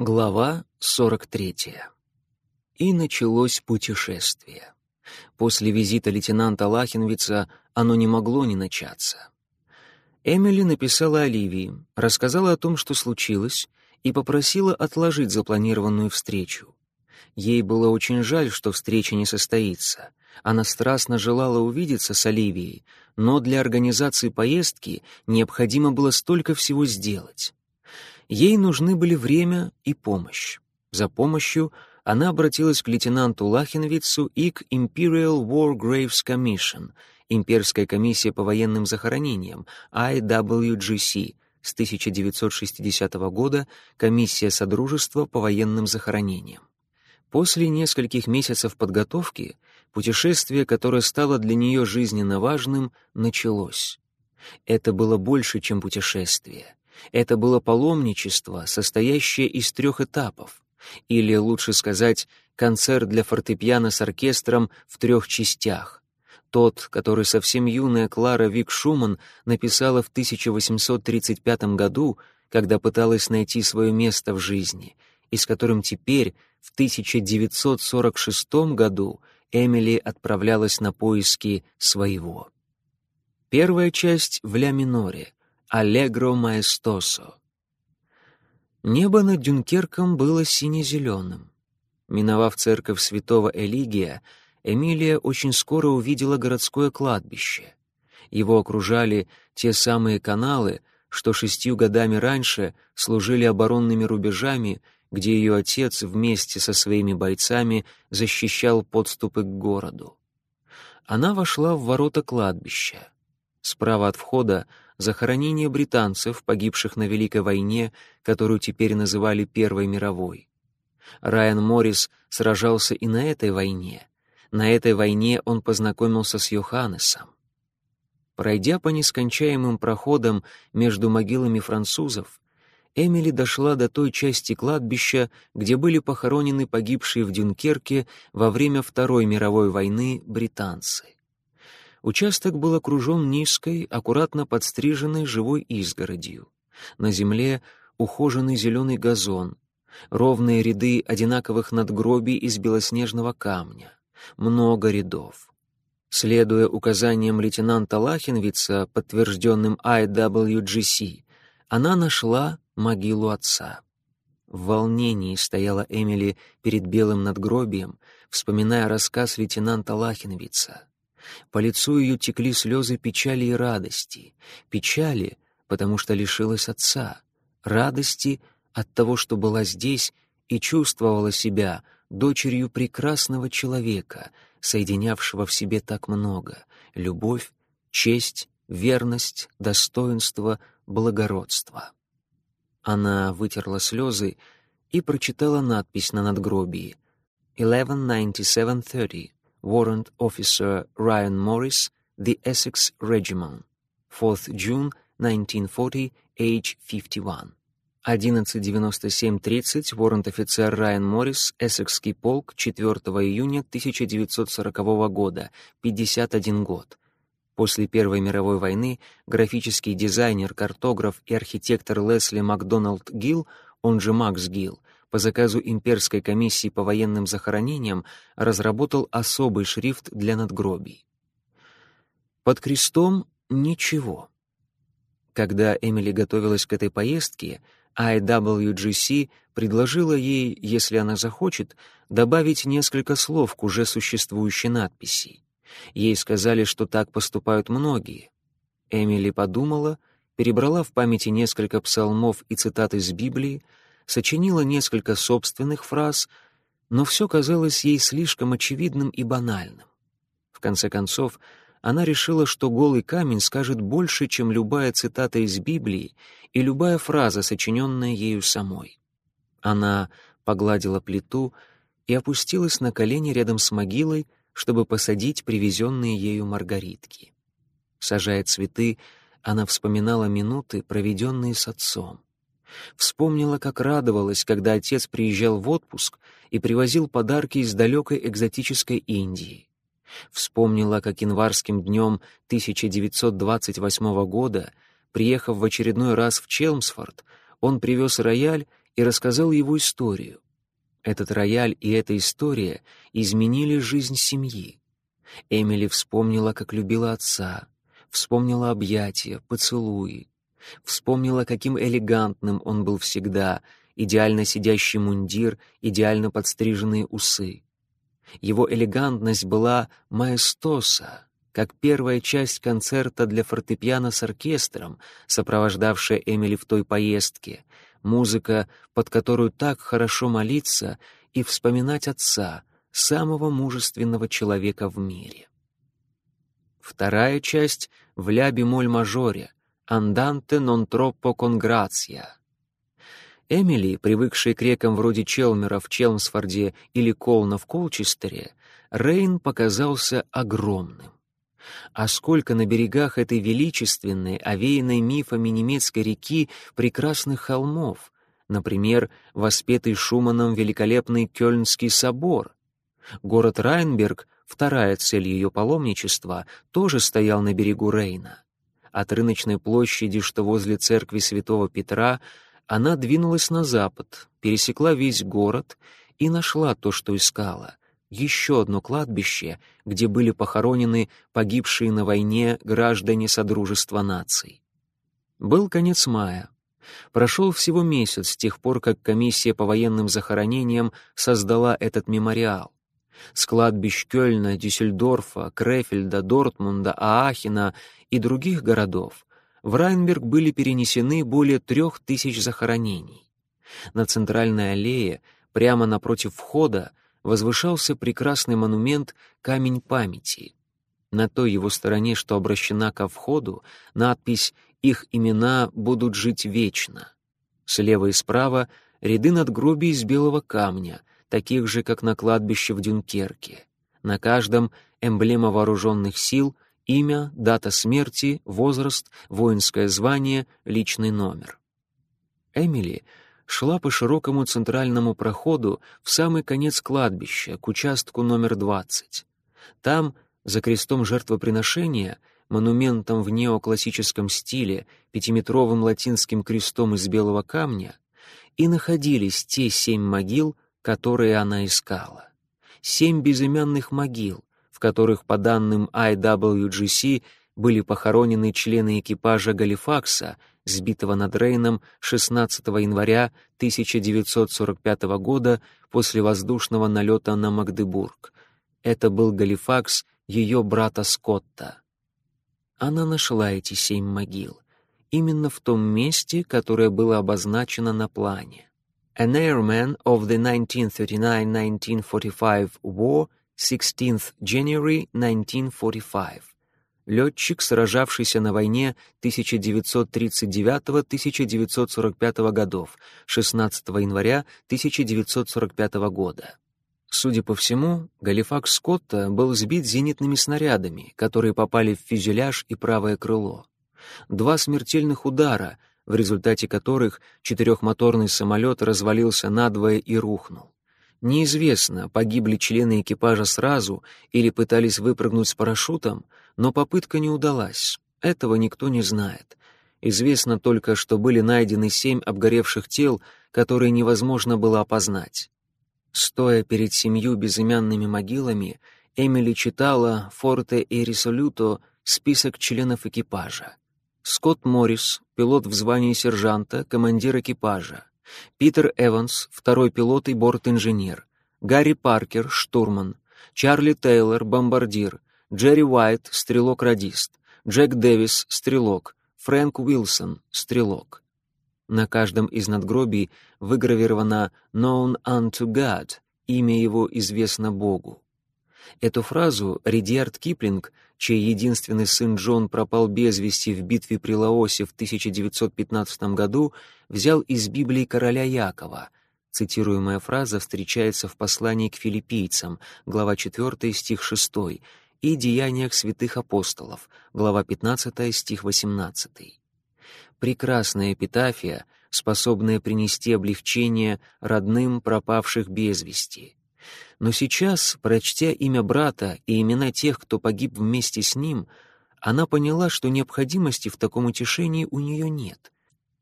Глава 43. И началось путешествие. После визита лейтенанта Лахенвица оно не могло не начаться. Эмили написала Оливии, рассказала о том, что случилось, и попросила отложить запланированную встречу. Ей было очень жаль, что встреча не состоится. Она страстно желала увидеться с Оливией, но для организации поездки необходимо было столько всего сделать. Ей нужны были время и помощь. За помощью она обратилась к лейтенанту Лахенвицу и к Imperial War Graves Commission, Имперская комиссия по военным захоронениям, IWGC, с 1960 года Комиссия Содружества по военным захоронениям. После нескольких месяцев подготовки путешествие, которое стало для нее жизненно важным, началось. Это было больше, чем путешествие. Это было паломничество, состоящее из трех этапов, или, лучше сказать, концерт для фортепиано с оркестром в трех частях. Тот, который совсем юная Клара Вик Шуман написала в 1835 году, когда пыталась найти свое место в жизни, и с которым теперь, в 1946 году, Эмили отправлялась на поиски своего. Первая часть в ля миноре, «Аллегро маэстосо». Небо над Дюнкерком было сине-зеленым. Миновав церковь святого Элигия, Эмилия очень скоро увидела городское кладбище. Его окружали те самые каналы, что шестью годами раньше служили оборонными рубежами, где ее отец вместе со своими бойцами защищал подступы к городу. Она вошла в ворота кладбища. Справа от входа захоронение британцев, погибших на Великой войне, которую теперь называли Первой мировой. Райан Моррис сражался и на этой войне. На этой войне он познакомился с Йоханнесом. Пройдя по нескончаемым проходам между могилами французов, Эмили дошла до той части кладбища, где были похоронены погибшие в Дюнкерке во время Второй мировой войны британцы. Участок был окружен низкой, аккуратно подстриженной живой изгородью. На земле ухоженный зеленый газон, ровные ряды одинаковых надгробий из белоснежного камня, много рядов. Следуя указаниям лейтенанта Лахенвица, подтвержденным IWGC, она нашла могилу отца. В волнении стояла Эмили перед белым надгробием, вспоминая рассказ лейтенанта Лахенвица. По лицу ее текли слезы печали и радости. Печали, потому что лишилась отца. Радости от того, что была здесь и чувствовала себя дочерью прекрасного человека, соединявшего в себе так много — любовь, честь, верность, достоинство, благородство. Она вытерла слезы и прочитала надпись на надгробии «119730». Warrant Officer Ryan Morris, the Essex Regiment, 4th June 1940, age 51. 11.97.30, warrant-офицер Райан Моррис, Эссекский полк, 4 июня 1940 года, 51 год. После Первой мировой войны графический дизайнер, картограф и архитектор Лесли Макдоналд Гилл, он же Макс Гилл, по заказу Имперской комиссии по военным захоронениям разработал особый шрифт для надгробий. Под крестом ничего. Когда Эмили готовилась к этой поездке, IWGC предложила ей, если она захочет, добавить несколько слов к уже существующей надписи. Ей сказали, что так поступают многие. Эмили подумала, перебрала в памяти несколько псалмов и цитат из Библии, сочинила несколько собственных фраз, но все казалось ей слишком очевидным и банальным. В конце концов, она решила, что голый камень скажет больше, чем любая цитата из Библии и любая фраза, сочиненная ею самой. Она погладила плиту и опустилась на колени рядом с могилой, чтобы посадить привезенные ею маргаритки. Сажая цветы, она вспоминала минуты, проведенные с отцом. Вспомнила, как радовалась, когда отец приезжал в отпуск и привозил подарки из далекой экзотической Индии. Вспомнила, как январским днем 1928 года, приехав в очередной раз в Челмсфорд, он привез рояль и рассказал его историю. Этот рояль и эта история изменили жизнь семьи. Эмили вспомнила, как любила отца, вспомнила объятия, поцелуи, вспомнила, каким элегантным он был всегда, идеально сидящий мундир, идеально подстриженные усы. Его элегантность была маэстоса, как первая часть концерта для фортепиано с оркестром, сопровождавшая Эмили в той поездке, музыка, под которую так хорошо молиться и вспоминать отца, самого мужественного человека в мире. Вторая часть в ля-бемоль-мажоре «Анданте нон троппо конграция». Эмили, привыкшей к рекам вроде Челмера в Челмсфорде или Колна в Колчестере, Рейн показался огромным. А сколько на берегах этой величественной, овеянной мифами немецкой реки прекрасных холмов, например, воспетый Шуманом великолепный Кёльнский собор. Город Райнберг, вторая цель ее паломничества, тоже стоял на берегу Рейна. От рыночной площади, что возле церкви святого Петра, она двинулась на запад, пересекла весь город и нашла то, что искала. Еще одно кладбище, где были похоронены погибшие на войне граждане Содружества наций. Был конец мая. Прошел всего месяц с тех пор, как комиссия по военным захоронениям создала этот мемориал. С кладбищ Кёльна, Дюссельдорфа, Крефельда, Дортмунда, Аахена и других городов в Райнберг были перенесены более трех тысяч захоронений. На центральной аллее, прямо напротив входа, возвышался прекрасный монумент «Камень памяти». На той его стороне, что обращена ко входу, надпись «Их имена будут жить вечно». Слева и справа — ряды надгробий из белого камня, таких же, как на кладбище в Дюнкерке. На каждом — эмблема вооруженных сил — имя, дата смерти, возраст, воинское звание, личный номер. Эмили шла по широкому центральному проходу в самый конец кладбища, к участку номер 20. Там, за крестом жертвоприношения, монументом в неоклассическом стиле, пятиметровым латинским крестом из белого камня, и находились те семь могил, которые она искала. Семь безымянных могил, в которых, по данным IWGC, были похоронены члены экипажа «Галифакса», сбитого над Рейном 16 января 1945 года после воздушного налета на Магдебург. Это был «Галифакс» ее брата Скотта. Она нашла эти семь могил, именно в том месте, которое было обозначено на плане. An airman of the 1939-1945 war 16th January 1945. Летчик, сражавшийся на войне 1939-1945 годов, 16 января 1945 года. Судя по всему, Галифакс Скотта был сбит зенитными снарядами, которые попали в фюзеляж и правое крыло. Два смертельных удара, в результате которых четырехмоторный самолет развалился надвое и рухнул. Неизвестно, погибли члены экипажа сразу или пытались выпрыгнуть с парашютом, но попытка не удалась. Этого никто не знает. Известно только, что были найдены семь обгоревших тел, которые невозможно было опознать. Стоя перед семью безымянными могилами, Эмили читала «Форте и Рисолюто» список членов экипажа. Скотт Моррис, пилот в звании сержанта, командир экипажа. Питер Эванс, второй пилот и борт-инженер, Гарри Паркер, штурман, Чарли Тейлор, бомбардир, Джерри Уайт, стрелок-радист, Джек Дэвис, стрелок, Фрэнк Уилсон, стрелок. На каждом из надгробий выгравировано «Known unto God», имя его известно Богу. Эту фразу Ридиард Киплинг, чей единственный сын Джон пропал без вести в битве при Лаосе в 1915 году, взял из Библии короля Якова. Цитируемая фраза встречается в послании к филиппийцам, глава 4, стих 6, и Деяниях святых апостолов, глава 15, стих 18. Прекрасная эпитафия, способная принести облегчение родным пропавших без вести. Но сейчас, прочтя имя брата и имена тех, кто погиб вместе с ним, она поняла, что необходимости в таком утешении у нее нет.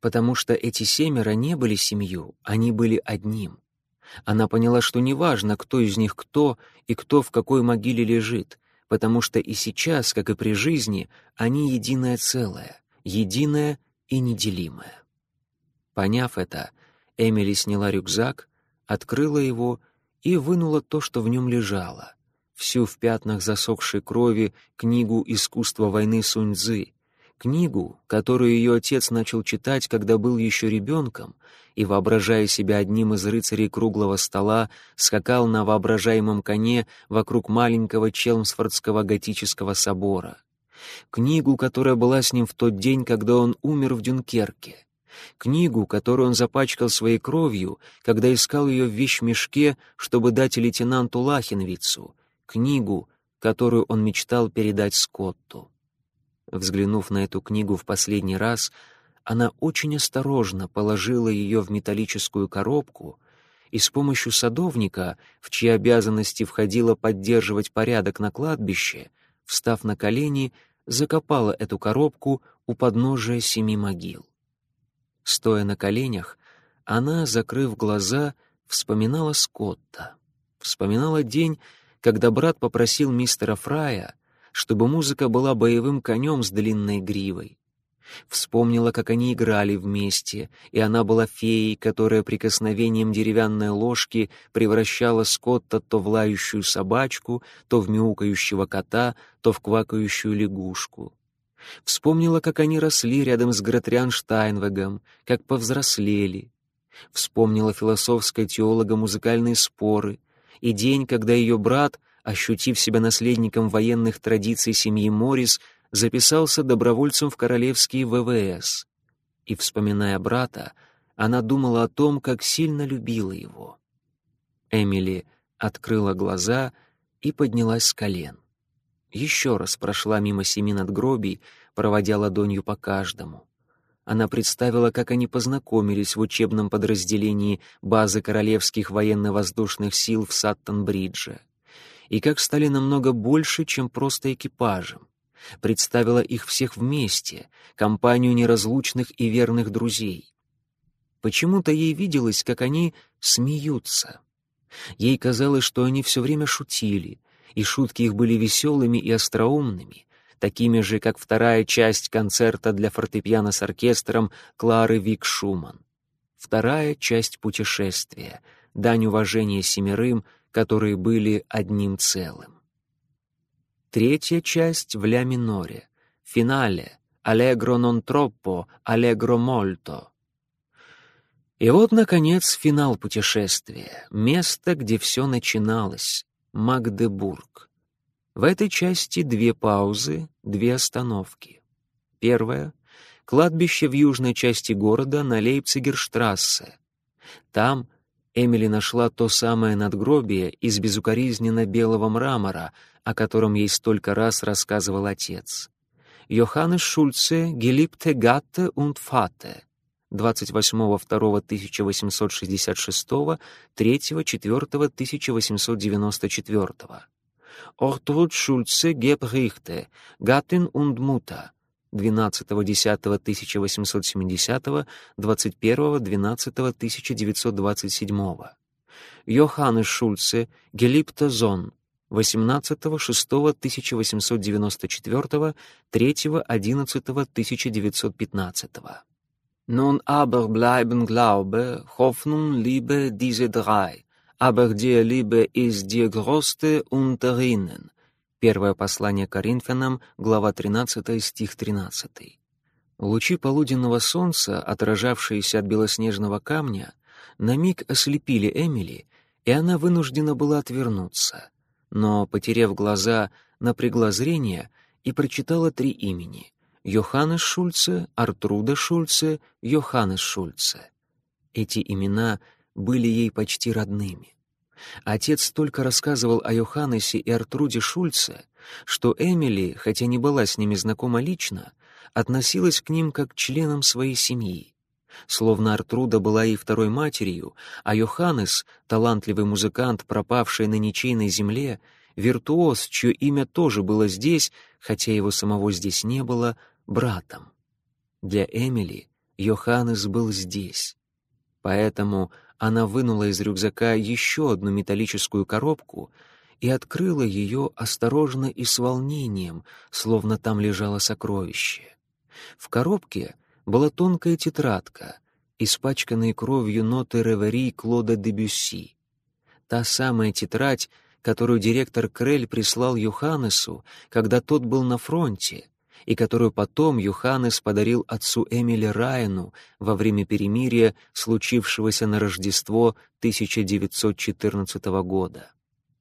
потому что эти семеро не были семью, они были одним. Она поняла, что неважно, кто из них кто и кто в какой могиле лежит, потому что и сейчас, как и при жизни, они единое целое, единое и неделимое. Поняв это, Эмили сняла рюкзак, открыла его и вынула то, что в нем лежало, всю в пятнах засохшей крови книгу «Искусство войны Сунь-Цзы», книгу, которую ее отец начал читать, когда был еще ребенком, и, воображая себя одним из рыцарей круглого стола, скакал на воображаемом коне вокруг маленького Челмсфордского готического собора. Книгу, которая была с ним в тот день, когда он умер в Дюнкерке. Книгу, которую он запачкал своей кровью, когда искал ее в вещмешке, чтобы дать лейтенанту Лахинвицу. Книгу, которую он мечтал передать Скотту. Взглянув на эту книгу в последний раз, она очень осторожно положила ее в металлическую коробку и с помощью садовника, в чьи обязанности входило поддерживать порядок на кладбище, встав на колени, закопала эту коробку у подножия семи могил. Стоя на коленях, она, закрыв глаза, вспоминала Скотта, вспоминала день, когда брат попросил мистера Фрая, чтобы музыка была боевым конем с длинной гривой. Вспомнила, как они играли вместе, и она была феей, которая прикосновением деревянной ложки превращала Скотта то в лающую собачку, то в мяукающего кота, то в квакающую лягушку. Вспомнила, как они росли рядом с Гратриан Штайнвегом, как повзрослели. Вспомнила философско-теолого-музыкальные споры и день, когда ее брат, ощутив себя наследником военных традиций семьи Моррис, записался добровольцем в королевские ВВС. И, вспоминая брата, она думала о том, как сильно любила его. Эмили открыла глаза и поднялась с колен. Еще раз прошла мимо семи надгробий, проводя ладонью по каждому. Она представила, как они познакомились в учебном подразделении базы Королевских военно-воздушных сил в Саттон-Бридже, и как стали намного больше, чем просто экипажем представила их всех вместе, компанию неразлучных и верных друзей. Почему-то ей виделось, как они смеются. Ей казалось, что они все время шутили, и шутки их были веселыми и остроумными, такими же, как вторая часть концерта для фортепиано с оркестром Клары Вик Шуман. Вторая часть путешествия, дань уважения семерым, которые были одним целым. Третья часть в ля миноре. Финале. Allegro non troppo, allegro molto. И вот, наконец, финал путешествия. Место, где все начиналось. Магдебург. В этой части две паузы, две остановки. Первая — кладбище в южной части города на Лейпцигерштрассе. Там Эмили нашла то самое надгробие из безукоризненно белого мрамора, о котором ей столько раз рассказывал отец. Йоханнес Шульце «Гелипте Гатте und Фате» 28.02.1866, 3.4.1894. Ортруд Шульце Гебрихте «Гаттин und Mutter» 12.10.1870, 21.12.1927. Йоханнес Шульце «Гелипте Зон» 18.06.1894, 3.11.1915. Nun aber bleiben Glaube, Hoffnung, Liebe diese drei, aber die Liebe ist die größte unter ihnen. Первое послание Коринфянам, глава 13, стих 13. Лучи полуденного солнца, отражавшиеся от белоснежного камня, на миг ослепили Эмили, и она вынуждена была отвернуться — но, потеряв глаза, напрягла зрение и прочитала три имени — Йоханнес Шульце, Артруда Шульце, Йоханнес Шульце. Эти имена были ей почти родными. Отец столько рассказывал о Йоханнесе и Артруде Шульце, что Эмили, хотя не была с ними знакома лично, относилась к ним как к членам своей семьи. Словно Артруда была ей второй матерью, а Йоханнес, талантливый музыкант, пропавший на ничейной земле, виртуоз, чье имя тоже было здесь, хотя его самого здесь не было, братом. Для Эмили Йоханнес был здесь. Поэтому она вынула из рюкзака еще одну металлическую коробку и открыла ее осторожно и с волнением, словно там лежало сокровище. В коробке была тонкая тетрадка, испачканные кровью ноты ревери Клода де Бюсси. Та самая тетрадь, которую директор Крель прислал Юханесу, когда тот был на фронте, и которую потом Юханес подарил отцу Эмили Райану во время перемирия, случившегося на Рождество 1914 года.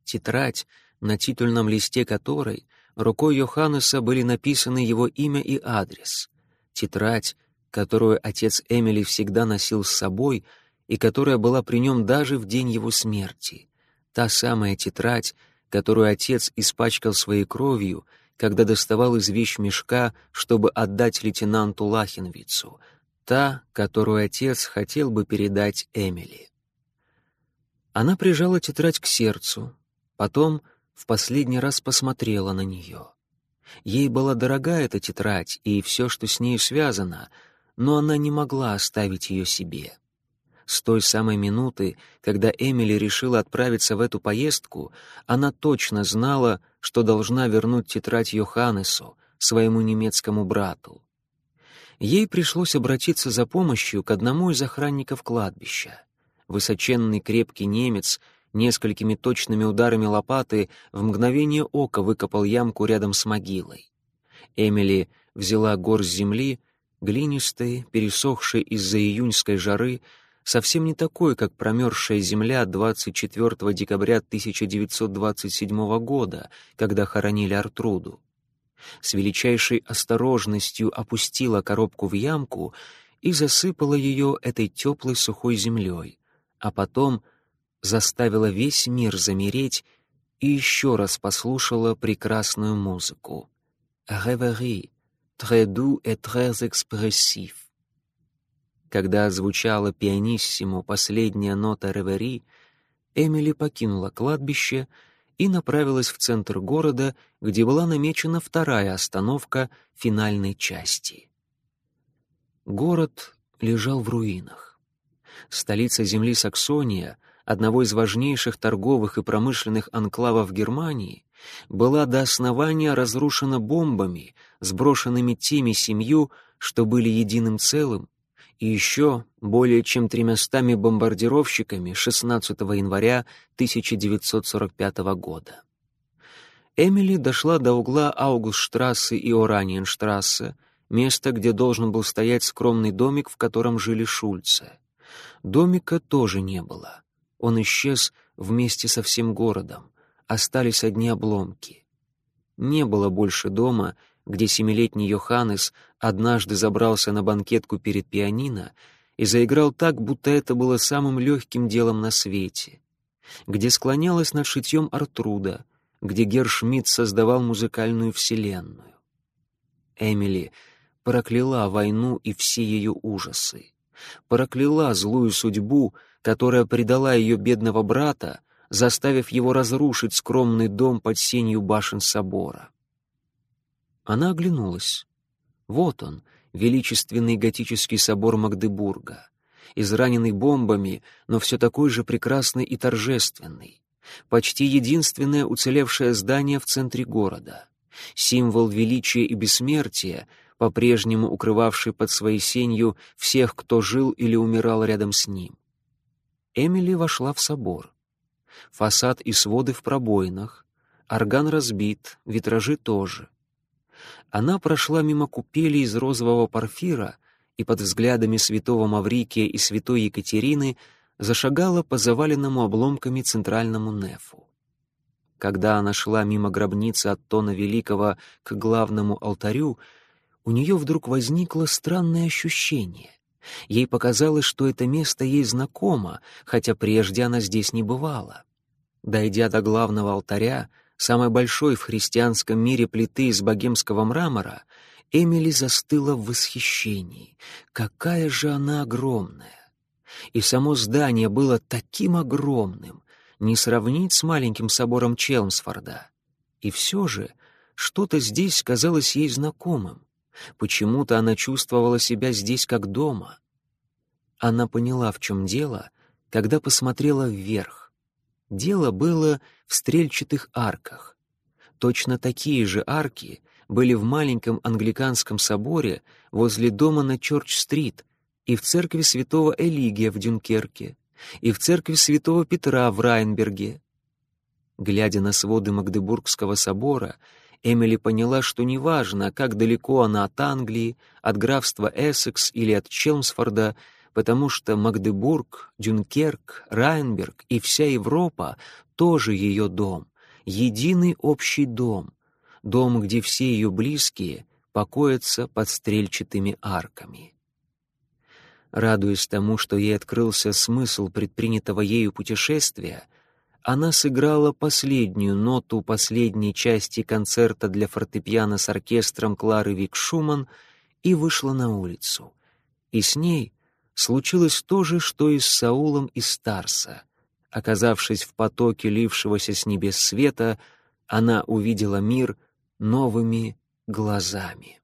Тетрадь, на титульном листе которой рукой Йоханнеса были написаны его имя и адрес. Тетрадь, которую отец Эмили всегда носил с собой и которая была при нем даже в день его смерти. Та самая тетрадь, которую отец испачкал своей кровью — когда доставал из вещмешка, чтобы отдать лейтенанту Лахинвицу, та, которую отец хотел бы передать Эмили. Она прижала тетрадь к сердцу, потом в последний раз посмотрела на нее. Ей была дорога эта тетрадь и все, что с ней связано, но она не могла оставить ее себе. С той самой минуты, когда Эмили решила отправиться в эту поездку, она точно знала, что должна вернуть тетрадь Йоханнесу, своему немецкому брату. Ей пришлось обратиться за помощью к одному из охранников кладбища. Высоченный крепкий немец несколькими точными ударами лопаты в мгновение ока выкопал ямку рядом с могилой. Эмили взяла горсть земли, глинистой, пересохшей из-за июньской жары, совсем не такой, как промерзшая земля 24 декабря 1927 года, когда хоронили Артруду. С величайшей осторожностью опустила коробку в ямку и засыпала ее этой теплой сухой землей, а потом заставила весь мир замереть и еще раз послушала прекрасную музыку. «Rêverie, très doux et très expressif». Когда звучала пианиссимо последняя нота ревери, Эмили покинула кладбище и направилась в центр города, где была намечена вторая остановка финальной части. Город лежал в руинах. Столица земли Саксония, одного из важнейших торговых и промышленных анклавов Германии, была до основания разрушена бомбами, сброшенными теми семью, что были единым целым и еще более чем тремястами бомбардировщиками 16 января 1945 года. Эмили дошла до угла Аугустштрассе и Ораниенштрассе, места, где должен был стоять скромный домик, в котором жили Шульце. Домика тоже не было. Он исчез вместе со всем городом. Остались одни обломки. Не было больше дома, где семилетний Йоханнес однажды забрался на банкетку перед пианино и заиграл так, будто это было самым легким делом на свете, где склонялась над шитьем Артруда, где Гершмидт создавал музыкальную вселенную. Эмили прокляла войну и все ее ужасы, прокляла злую судьбу, которая предала ее бедного брата, заставив его разрушить скромный дом под сенью башен собора. Она оглянулась. Вот он, величественный готический собор Магдебурга, израненный бомбами, но все такой же прекрасный и торжественный. Почти единственное уцелевшее здание в центре города. Символ величия и бессмертия, по-прежнему укрывавший под своей сенью всех, кто жил или умирал рядом с ним. Эмили вошла в собор. Фасад и своды в пробоинах, орган разбит, витражи тоже — она прошла мимо купели из розового порфира и под взглядами святого Маврикия и святой Екатерины зашагала по заваленному обломками центральному нефу. Когда она шла мимо гробницы от Тона Великого к главному алтарю, у нее вдруг возникло странное ощущение. Ей показалось, что это место ей знакомо, хотя прежде она здесь не бывала. Дойдя до главного алтаря, самой большой в христианском мире плиты из богемского мрамора, Эмили застыла в восхищении. Какая же она огромная! И само здание было таким огромным, не сравнить с маленьким собором Челмсфорда. И все же что-то здесь казалось ей знакомым. Почему-то она чувствовала себя здесь как дома. Она поняла, в чем дело, когда посмотрела вверх. Дело было в стрельчатых арках. Точно такие же арки были в маленьком англиканском соборе возле дома на Чорч-стрит и в церкви святого Элигия в Дюнкерке, и в церкви святого Петра в Райнберге. Глядя на своды Магдебургского собора, Эмили поняла, что неважно, как далеко она от Англии, от графства Эссекс или от Челмсфорда, потому что Магдебург, Дюнкерк, Райнберг и вся Европа тоже ее дом, единый общий дом, дом, где все ее близкие покоятся под стрельчатыми арками. Радуясь тому, что ей открылся смысл предпринятого ею путешествия, она сыграла последнюю ноту последней части концерта для фортепиано с оркестром Клары Вик Шуман и вышла на улицу. И с ней случилось то же, что и с Саулом из Старса. Оказавшись в потоке лившегося с небес света, она увидела мир новыми глазами.